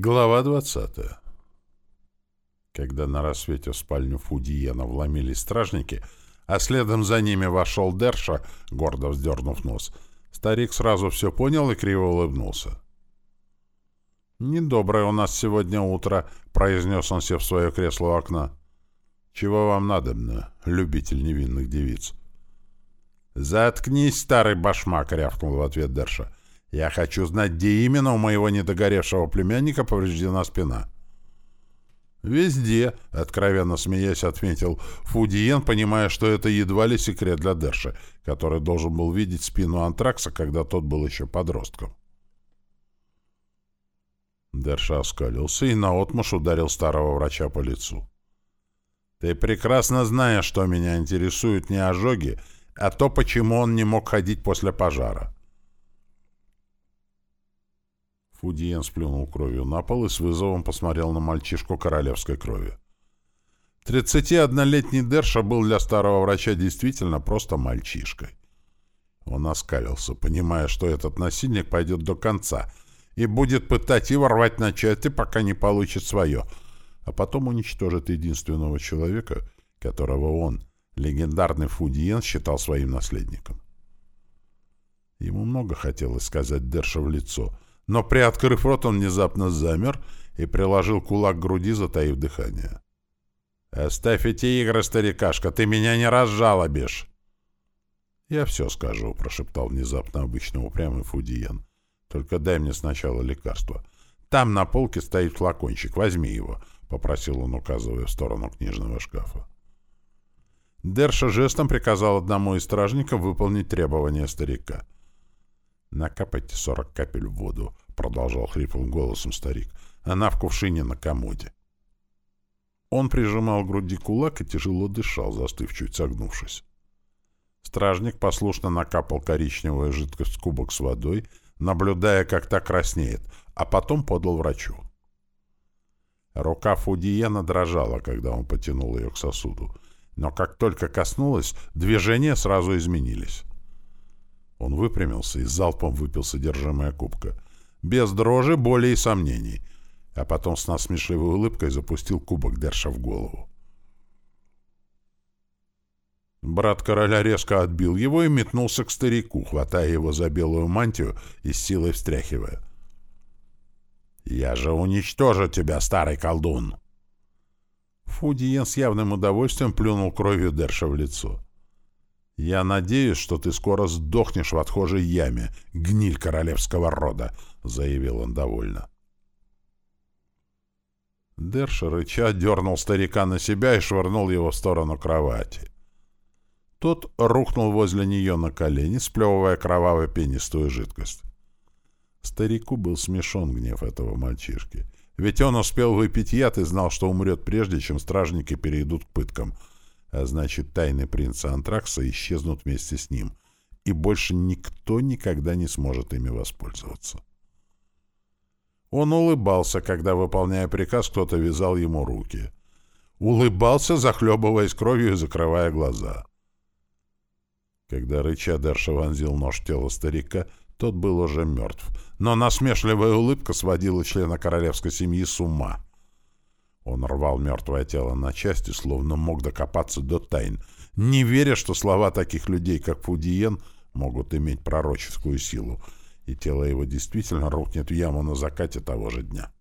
Глава 20. Когда на рассвете в спальню Фудиена вломились стражники, а следом за ними вошел Дерша, гордо вздернув нос, старик сразу все понял и криво улыбнулся. «Недоброе у нас сегодня утро», — произнес он сев в свое кресло у окна. «Чего вам надобно, любитель невинных девиц?» «Заткнись, старый башмак!» — рявкнул в ответ Дерша. Я хочу знать, где именно у моего недогоревшего племянника повреждена спина. «Везде», — откровенно смеясь отметил Фудиен, понимая, что это едва ли секрет для Дэша, который должен был видеть спину антракса, когда тот был еще подростком. Дерша оскалился и наотмашь ударил старого врача по лицу. «Ты прекрасно знаешь, что меня интересуют не ожоги, а то, почему он не мог ходить после пожара. Фудиен сплюнул кровью на пол и с вызовом посмотрел на мальчишку королевской крови. 31-летний Дерша был для старого врача действительно просто мальчишкой. Он оскалился, понимая, что этот насильник пойдет до конца и будет пытать его рвать на части, пока не получит свое, а потом уничтожит единственного человека, которого он, легендарный Фудиен, считал своим наследником. Ему много хотелось сказать Дерша в лицо — но, приоткрыв рот, он внезапно замер и приложил кулак к груди, затаив дыхание. «Оставь эти игры, старикашка, ты меня не разжалобишь!» «Я все скажу», — прошептал внезапно обычно упрямый Фудиен. «Только дай мне сначала лекарство. Там на полке стоит флакончик, возьми его», — попросил он, указывая в сторону книжного шкафа. Дерша жестом приказал одному из стражников выполнить требования старика — «Накапайте сорок капель в воду», — продолжал хриплым голосом старик. «Она в кувшине на комоде». Он прижимал к груди кулак и тяжело дышал, застыв чуть согнувшись. Стражник послушно накапал коричневую жидкость в кубок с водой, наблюдая, как та краснеет, а потом подал врачу. Рука Фудиена дрожала, когда он потянул ее к сосуду, но как только коснулась, движения сразу изменились. Он выпрямился и залпом выпил содержимое кубка. Без дрожи, боли и сомнений. А потом с насмешливой улыбкой запустил кубок Дерша в голову. Брат короля резко отбил его и метнулся к старику, хватая его за белую мантию и с силой встряхивая. «Я же уничтожу тебя, старый колдун!» Фудиен с явным удовольствием плюнул кровью Дерша в лицо. «Я надеюсь, что ты скоро сдохнешь в отхожей яме, гниль королевского рода», — заявил он довольно. Дерша рыча дернул старика на себя и швырнул его в сторону кровати. Тот рухнул возле нее на колени, сплевывая кровавую пенистую жидкость. Старику был смешон гнев этого мальчишки. Ведь он успел выпить яд и знал, что умрет прежде, чем стражники перейдут к пыткам — а значит, тайны принца Антракса исчезнут вместе с ним, и больше никто никогда не сможет ими воспользоваться. Он улыбался, когда, выполняя приказ, кто-то вязал ему руки. Улыбался, захлебываясь кровью и закрывая глаза. Когда рыча Дерша вонзил нож в тело старика, тот был уже мертв, но насмешливая улыбка сводила члена королевской семьи с ума — он рвал мертвое тело на части, словно мог докопаться до тайн, не веря, что слова таких людей, как Фудиен, могут иметь пророческую силу, и тело его действительно рухнет в яму на закате того же дня.